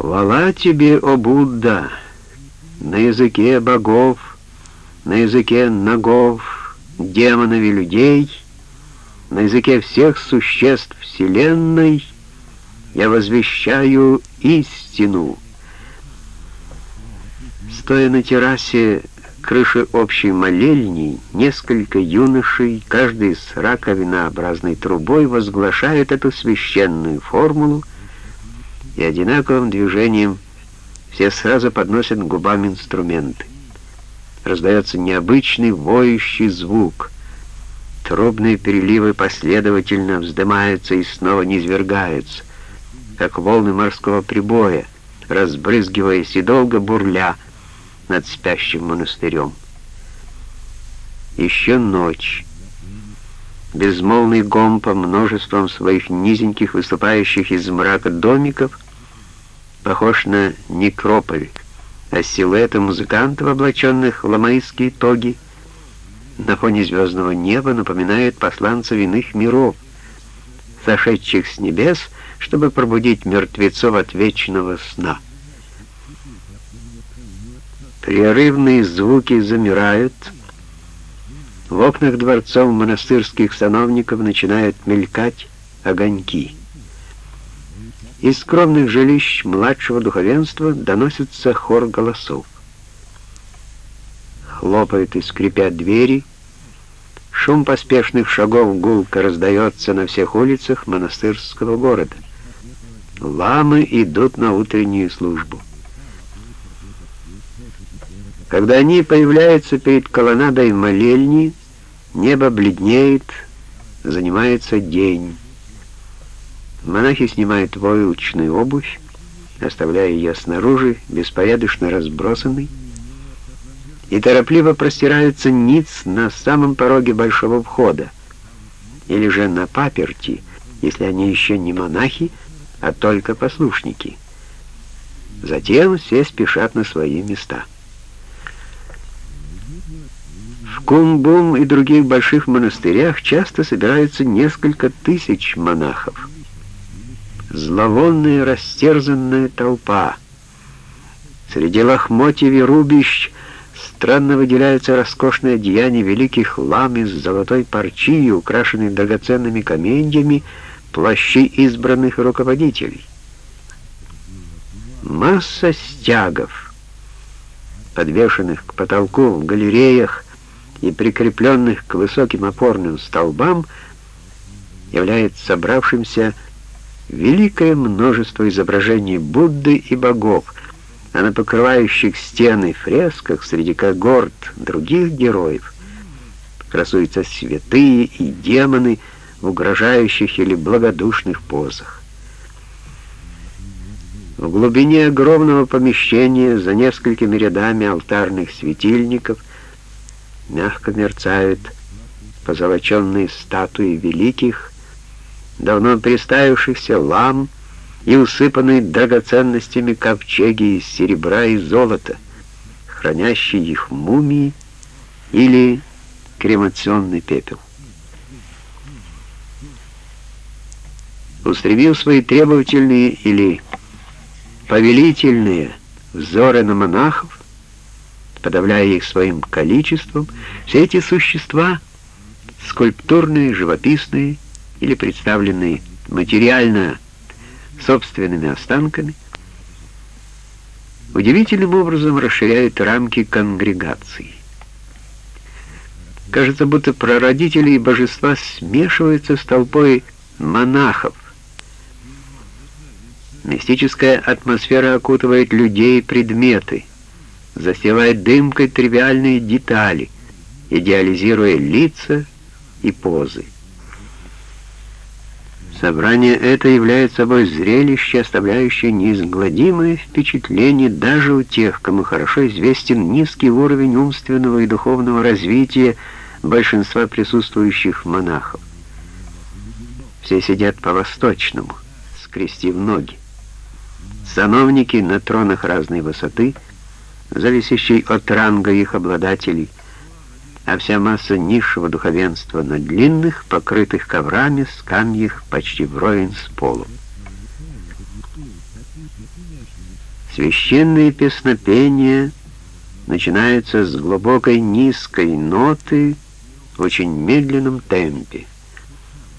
Хвала тебе, о Будда, на языке богов, на языке ногов, демонов и людей, на языке всех существ Вселенной я возвещаю истину. Стоя на террасе крыши общей молельни, несколько юношей, каждый с раковинообразной трубой, возглашают эту священную формулу, и одинаковым движением все сразу подносят к губам инструменты. Раздается необычный воющий звук. Трубные переливы последовательно вздымаются и снова низвергаются, как волны морского прибоя, разбрызгиваясь и долго бурля над спящим монастырем. Еще ночь. Безмолвный гом по множеством своих низеньких, выступающих из мрака домиков, похож на некрополь, а силуэты музыкантов, облаченных в ламаистские тоги, на фоне звездного неба напоминают посланцев иных миров, сошедших с небес, чтобы пробудить мертвецов от вечного сна. Прерывные звуки замирают, в окнах дворцов монастырских сановников начинают мелькать огоньки. Из скромных жилищ младшего духовенства доносится хор голосов. Хлопают и скрипят двери, шум поспешных шагов гулко раздается на всех улицах монастырского города. Ламы идут на утреннюю службу. Когда они появляются перед колоннадой молельни, Небо бледнеет, занимается день. Монахи снимают войлочную обувь, оставляя ее снаружи, беспорядочно разбросанной, и торопливо простираются ниц на самом пороге большого входа, или же на паперти, если они еще не монахи, а только послушники. Затем все спешат на свои места. В Кумбум и других больших монастырях часто собираются несколько тысяч монахов. Зловонная растерзанная толпа. Среди лохмотьев и рубищ странно выделяются роскошные одеяния великих лам из золотой парчи, украшенные драгоценными каменьями, плащи избранных руководителей. Масса стягов, подвешенных к потолку в галереях, и прикрепленных к высоким опорным столбам является собравшимся великое множество изображений Будды и богов, а на покрывающих стены фресках среди когорт других героев красуются святые и демоны в угрожающих или благодушных позах. В глубине огромного помещения за несколькими рядами алтарных светильников – мягко мерцают позолоченные статуи великих, давно приставившихся лам и усыпанные драгоценностями ковчеги из серебра и золота, хранящие их мумии или кремационный пепел. Устремив свои требовательные или повелительные взоры на монахов, подавляя их своим количеством, все эти существа, скульптурные, живописные или представленные материально собственными останками, удивительным образом расширяют рамки конгрегации. Кажется, будто прародители и божества смешиваются с толпой монахов. Мистическая атмосфера окутывает людей предметы — застилает дымкой тривиальные детали, идеализируя лица и позы. Собрание это является собой зрелище, оставляющее неизгладимое впечатление даже у тех, кому хорошо известен низкий уровень умственного и духовного развития большинства присутствующих монахов. Все сидят по-восточному, скрестив ноги. Сановники на тронах разной высоты — зависящий от ранга их обладателей, а вся масса низшего духовенства на длинных, покрытых коврами, скамьях почти вровень с полом. Священные песнопения начинаются с глубокой низкой ноты в очень медленном темпе.